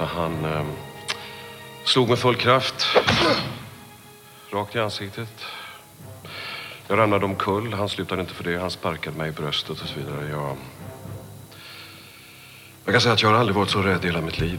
Han eh, slog med full kraft. Rakt i ansiktet. Jag ramlade omkull. Han slutade inte för det. Han sparkade mig i bröstet och så vidare. Jag, jag kan säga att jag har aldrig varit så rädd i hela mitt liv.